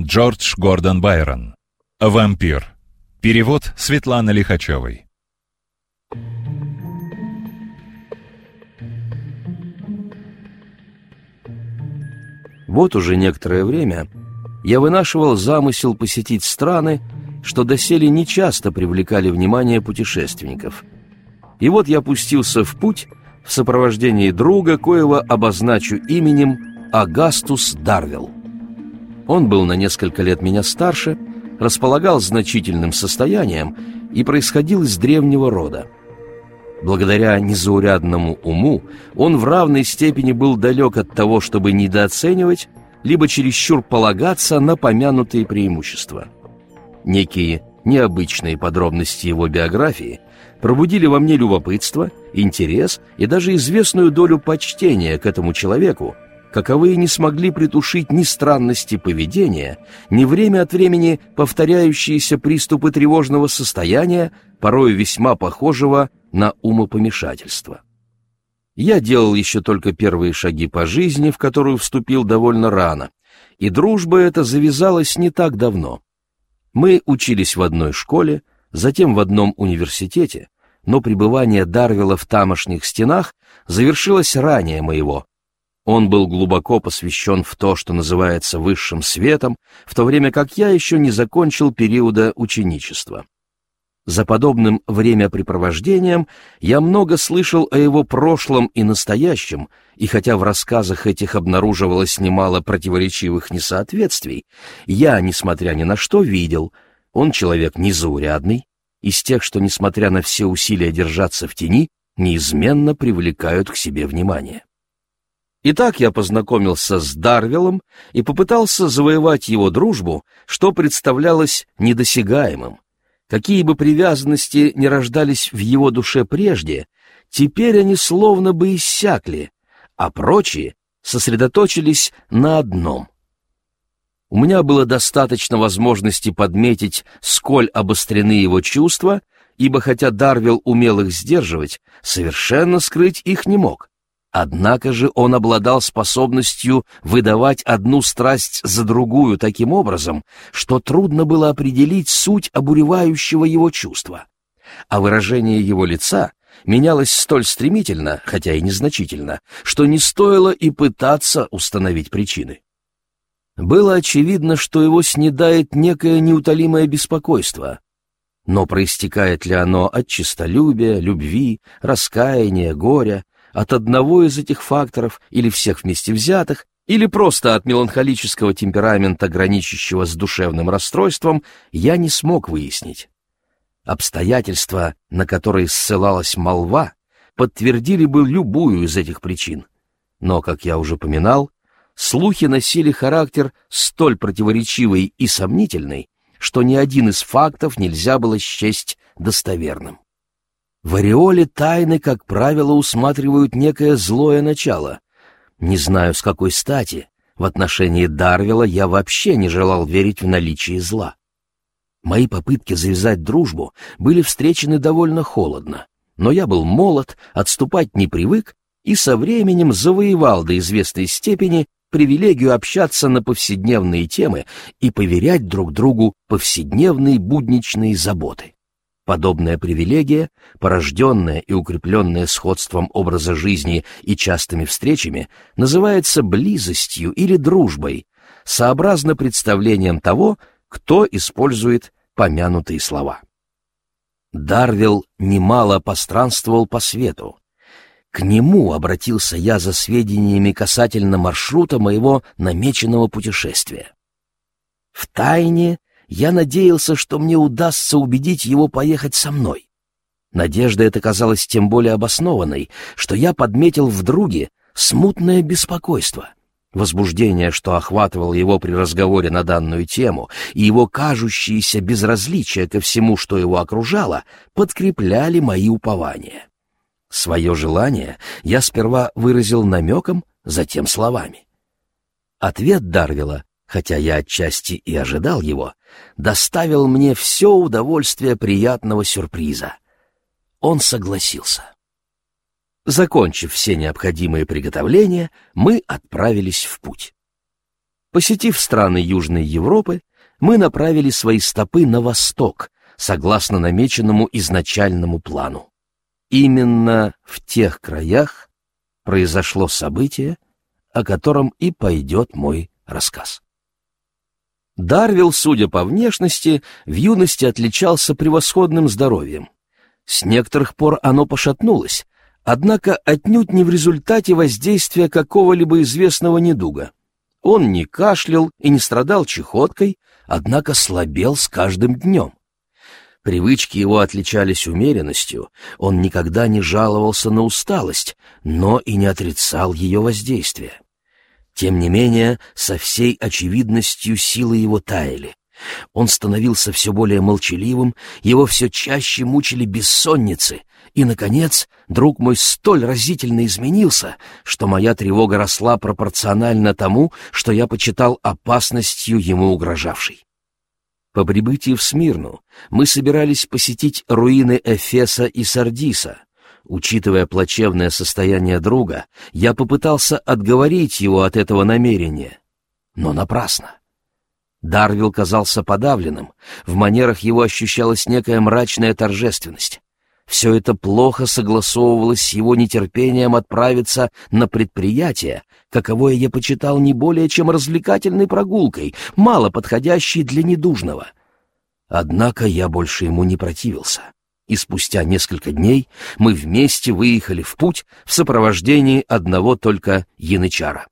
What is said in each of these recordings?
Джордж Гордон Байрон. Вампир. Перевод Светланы Лихачевой. Вот уже некоторое время я вынашивал замысел посетить страны, что доселе нечасто привлекали внимание путешественников. И вот я пустился в путь в сопровождении друга, коего обозначу именем Агастус Дарвилл. Он был на несколько лет меня старше, располагал значительным состоянием и происходил из древнего рода. Благодаря незаурядному уму он в равной степени был далек от того, чтобы недооценивать, либо чересчур полагаться на помянутые преимущества. Некие необычные подробности его биографии пробудили во мне любопытство, интерес и даже известную долю почтения к этому человеку, каковые не смогли притушить ни странности поведения, ни время от времени повторяющиеся приступы тревожного состояния, порой весьма похожего на умопомешательство. Я делал еще только первые шаги по жизни, в которую вступил довольно рано, и дружба эта завязалась не так давно. Мы учились в одной школе, затем в одном университете, но пребывание Дарвила в тамошних стенах завершилось ранее моего, он был глубоко посвящен в то, что называется высшим светом, в то время как я еще не закончил периода ученичества. За подобным времяпрепровождением я много слышал о его прошлом и настоящем, и хотя в рассказах этих обнаруживалось немало противоречивых несоответствий, я, несмотря ни на что, видел, он человек незаурядный, из тех, что, несмотря на все усилия держаться в тени, неизменно привлекают к себе внимание. Итак, я познакомился с Дарвелом и попытался завоевать его дружбу, что представлялось недосягаемым. Какие бы привязанности не рождались в его душе прежде, теперь они словно бы иссякли, а прочие сосредоточились на одном. У меня было достаточно возможности подметить, сколь обострены его чувства, ибо хотя Дарвел умел их сдерживать, совершенно скрыть их не мог. Однако же он обладал способностью выдавать одну страсть за другую таким образом, что трудно было определить суть обуревающего его чувства. А выражение его лица менялось столь стремительно, хотя и незначительно, что не стоило и пытаться установить причины. Было очевидно, что его снедает некое неутолимое беспокойство. Но проистекает ли оно от честолюбия, любви, раскаяния, горя, от одного из этих факторов или всех вместе взятых, или просто от меланхолического темперамента, граничащего с душевным расстройством, я не смог выяснить. Обстоятельства, на которые ссылалась молва, подтвердили бы любую из этих причин. Но, как я уже поминал, слухи носили характер столь противоречивый и сомнительный, что ни один из фактов нельзя было счесть достоверным. В ореоле тайны, как правило, усматривают некое злое начало. Не знаю, с какой стати. В отношении Дарвила я вообще не желал верить в наличие зла. Мои попытки завязать дружбу были встречены довольно холодно, но я был молод, отступать не привык и со временем завоевал до известной степени привилегию общаться на повседневные темы и поверять друг другу повседневные будничные заботы. Подобная привилегия, порожденная и укрепленная сходством образа жизни и частыми встречами, называется близостью или дружбой, сообразно представлением того, кто использует помянутые слова. Дарвилл немало постранствовал по свету. К нему обратился я за сведениями касательно маршрута моего намеченного путешествия. В тайне я надеялся, что мне удастся убедить его поехать со мной. Надежда эта казалась тем более обоснованной, что я подметил в друге смутное беспокойство. Возбуждение, что охватывало его при разговоре на данную тему, и его кажущееся безразличие ко всему, что его окружало, подкрепляли мои упования. Свое желание я сперва выразил намеком, затем словами. Ответ Дарвила хотя я отчасти и ожидал его, доставил мне все удовольствие приятного сюрприза. Он согласился. Закончив все необходимые приготовления, мы отправились в путь. Посетив страны Южной Европы, мы направили свои стопы на восток, согласно намеченному изначальному плану. Именно в тех краях произошло событие, о котором и пойдет мой рассказ. Дарвилл, судя по внешности, в юности отличался превосходным здоровьем. С некоторых пор оно пошатнулось, однако отнюдь не в результате воздействия какого-либо известного недуга. Он не кашлял и не страдал чехоткой, однако слабел с каждым днем. Привычки его отличались умеренностью, он никогда не жаловался на усталость, но и не отрицал ее воздействия. Тем не менее, со всей очевидностью силы его таяли. Он становился все более молчаливым, его все чаще мучили бессонницы, и, наконец, друг мой столь разительно изменился, что моя тревога росла пропорционально тому, что я почитал опасностью ему угрожавшей. По прибытии в Смирну мы собирались посетить руины Эфеса и Сардиса. Учитывая плачевное состояние друга, я попытался отговорить его от этого намерения, но напрасно. Дарвилл казался подавленным, в манерах его ощущалась некая мрачная торжественность. Все это плохо согласовывалось с его нетерпением отправиться на предприятие, каковое я почитал не более чем развлекательной прогулкой, мало подходящей для недужного. Однако я больше ему не противился, и спустя несколько дней мы вместе выехали в путь в сопровождении одного только янычара.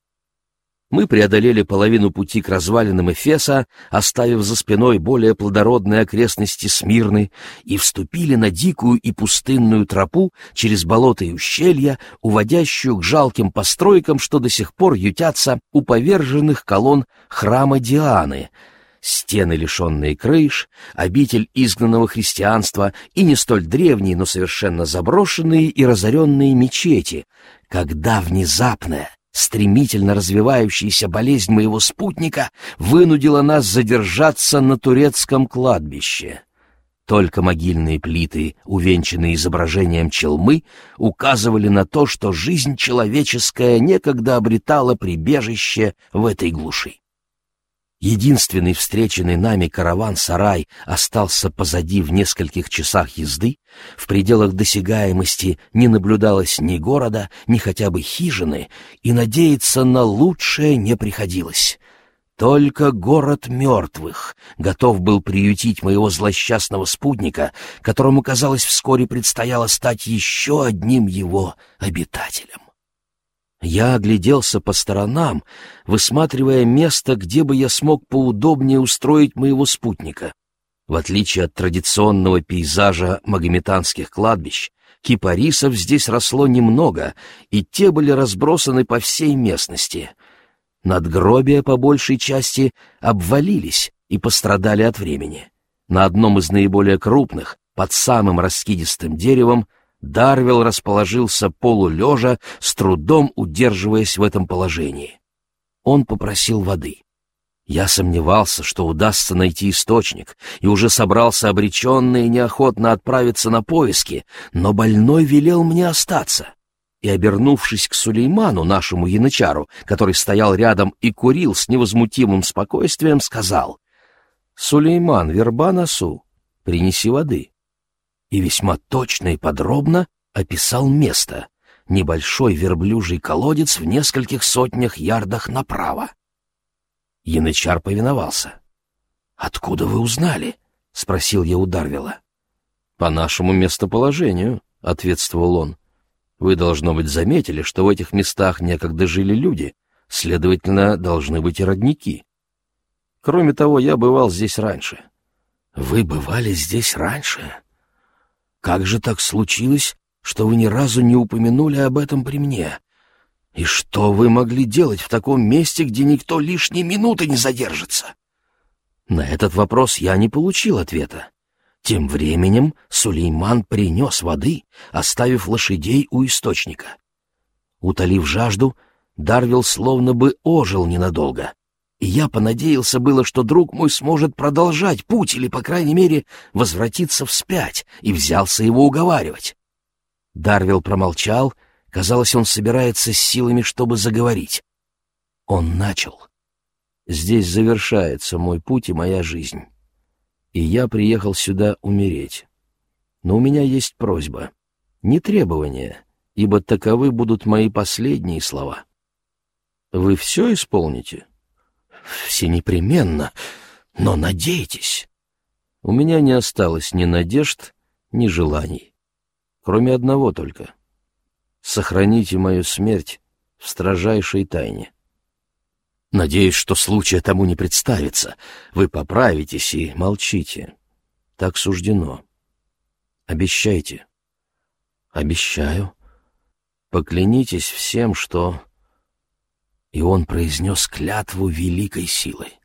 Мы преодолели половину пути к развалинам Эфеса, оставив за спиной более плодородные окрестности Смирны, и вступили на дикую и пустынную тропу через болота и ущелья, уводящую к жалким постройкам, что до сих пор ютятся у поверженных колонн храма Дианы — стены, лишенные крыш, обитель изгнанного христианства и не столь древние, но совершенно заброшенные и разоренные мечети, когда внезапная, Стремительно развивающаяся болезнь моего спутника вынудила нас задержаться на турецком кладбище. Только могильные плиты, увенчанные изображением челмы, указывали на то, что жизнь человеческая некогда обретала прибежище в этой глуши. Единственный встреченный нами караван-сарай остался позади в нескольких часах езды, в пределах досягаемости не наблюдалось ни города, ни хотя бы хижины, и надеяться на лучшее не приходилось. Только город мертвых готов был приютить моего злосчастного спутника, которому, казалось, вскоре предстояло стать еще одним его обитателем. Я огляделся по сторонам, высматривая место, где бы я смог поудобнее устроить моего спутника. В отличие от традиционного пейзажа магометанских кладбищ, кипарисов здесь росло немного, и те были разбросаны по всей местности. Надгробия, по большей части, обвалились и пострадали от времени. На одном из наиболее крупных, под самым раскидистым деревом, Дарвилл расположился полулежа, с трудом удерживаясь в этом положении. Он попросил воды. Я сомневался, что удастся найти источник, и уже собрался обреченно и неохотно отправиться на поиски, но больной велел мне остаться. И, обернувшись к Сулейману, нашему янычару, который стоял рядом и курил с невозмутимым спокойствием, сказал, «Сулейман, верба носу, принеси воды» и весьма точно и подробно описал место — небольшой верблюжий колодец в нескольких сотнях ярдах направо. Янычар повиновался. «Откуда вы узнали?» — спросил я у Дарвила. «По нашему местоположению», — ответствовал он. «Вы, должно быть, заметили, что в этих местах некогда жили люди, следовательно, должны быть и родники. Кроме того, я бывал здесь раньше». «Вы бывали здесь раньше?» Как же так случилось, что вы ни разу не упомянули об этом при мне? И что вы могли делать в таком месте, где никто лишней минуты не задержится? На этот вопрос я не получил ответа. Тем временем Сулейман принес воды, оставив лошадей у источника. Утолив жажду, Дарвил словно бы ожил ненадолго — и я понадеялся было, что друг мой сможет продолжать путь или, по крайней мере, возвратиться вспять, и взялся его уговаривать. Дарвилл промолчал, казалось, он собирается с силами, чтобы заговорить. Он начал. Здесь завершается мой путь и моя жизнь. И я приехал сюда умереть. Но у меня есть просьба, не требование, ибо таковы будут мои последние слова. Вы все исполните? Все непременно, но надейтесь. У меня не осталось ни надежд, ни желаний, кроме одного только. Сохраните мою смерть в строжайшей тайне. Надеюсь, что случая тому не представится. Вы поправитесь и молчите. Так суждено. Обещайте. Обещаю. Поклянитесь всем, что... И он произнес клятву великой силой.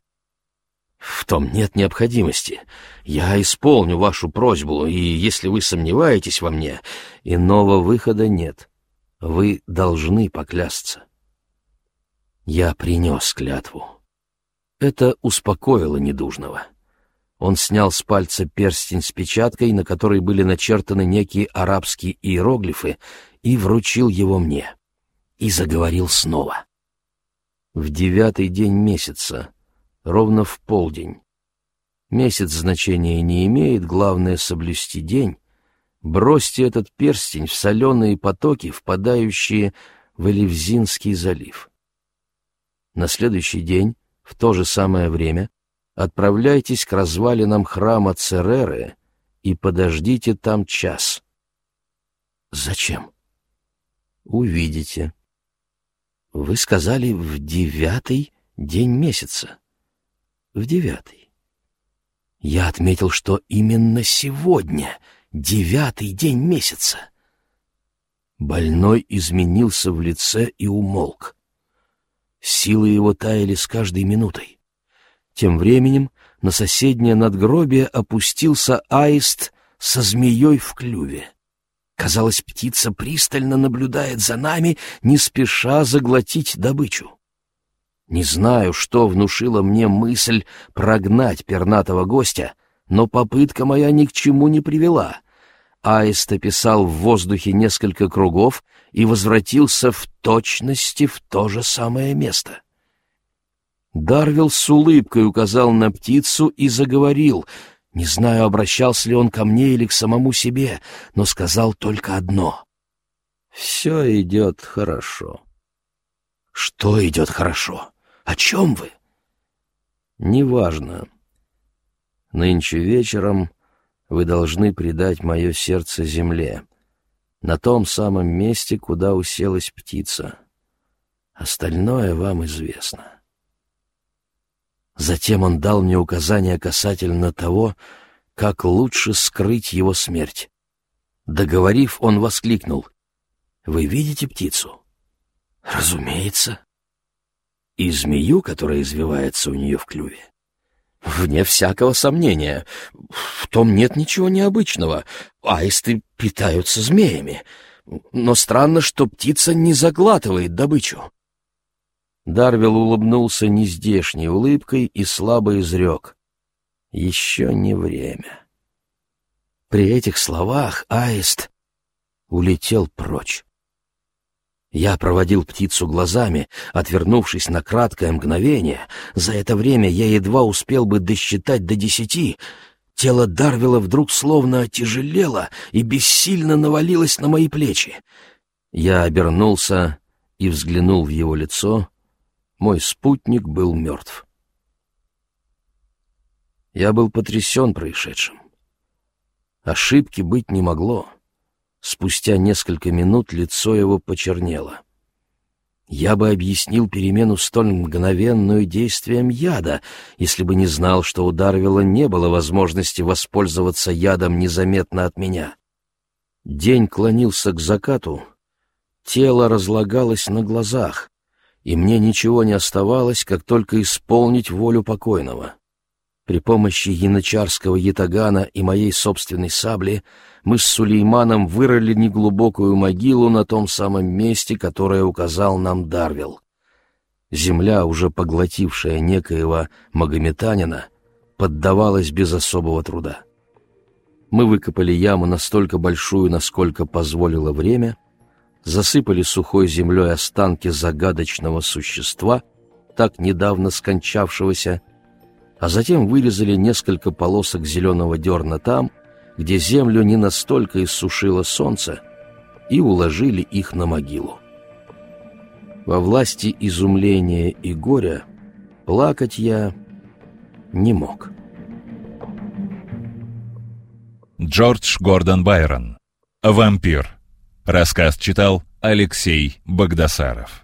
В том нет необходимости. Я исполню вашу просьбу, и если вы сомневаетесь во мне, иного выхода нет. Вы должны поклясться. Я принес клятву. Это успокоило недужного. Он снял с пальца перстень с печаткой, на которой были начертаны некие арабские иероглифы, и вручил его мне. И заговорил снова. В девятый день месяца, ровно в полдень. Месяц значения не имеет, главное — соблюсти день. Бросьте этот перстень в соленые потоки, впадающие в Элевзинский залив. На следующий день, в то же самое время, отправляйтесь к развалинам храма Цереры и подождите там час. Зачем? Увидите. Вы сказали в девятый день месяца. В девятый. Я отметил, что именно сегодня девятый день месяца. Больной изменился в лице и умолк. Силы его таяли с каждой минутой. Тем временем на соседнее надгробие опустился аист со змеей в клюве. Казалось, птица пристально наблюдает за нами, не спеша заглотить добычу. Не знаю, что внушило мне мысль прогнать пернатого гостя, но попытка моя ни к чему не привела. Аист описал в воздухе несколько кругов и возвратился в точности в то же самое место. Дарвилл с улыбкой указал на птицу и заговорил. Не знаю, обращался ли он ко мне или к самому себе, но сказал только одно. «Все идет хорошо». «Что идет хорошо? О чем вы?» «Неважно. Нынче вечером вы должны предать мое сердце земле на том самом месте, куда уселась птица. Остальное вам известно. Затем он дал мне указания касательно того, как лучше скрыть его смерть. Договорив, он воскликнул. «Вы видите птицу?» «Разумеется». «И змею, которая извивается у нее в клюве?» Вне всякого сомнения. В том нет ничего необычного. Аисты питаются змеями. Но странно, что птица не заглатывает добычу. Дарвилл улыбнулся нездешней улыбкой и слабо изрек. «Еще не время». При этих словах аист улетел прочь. Я проводил птицу глазами, отвернувшись на краткое мгновение. За это время я едва успел бы досчитать до десяти. Тело Дарвила вдруг словно отяжелело и бессильно навалилось на мои плечи. Я обернулся и взглянул в его лицо. Мой спутник был мертв. Я был потрясен происшедшим. Ошибки быть не могло. Спустя несколько минут лицо его почернело. Я бы объяснил перемену столь мгновенную действием яда, если бы не знал, что у Дарвила не было возможности воспользоваться ядом незаметно от меня. День клонился к закату, тело разлагалось на глазах, и мне ничего не оставалось, как только исполнить волю покойного. При помощи янычарского ятагана и моей собственной сабли мы с Сулейманом вырыли неглубокую могилу на том самом месте, которое указал нам Дарвил. Земля, уже поглотившая некоего магометанина, поддавалась без особого труда. Мы выкопали яму настолько большую, насколько позволило время, засыпали сухой землей останки загадочного существа — так недавно скончавшегося, а затем вырезали несколько полосок зеленого дерна там, где землю не настолько иссушило солнце, и уложили их на могилу. Во власти изумления и горя плакать я не мог. Джордж Гордон Байрон. «Вампир». Рассказ читал Алексей Богдасаров.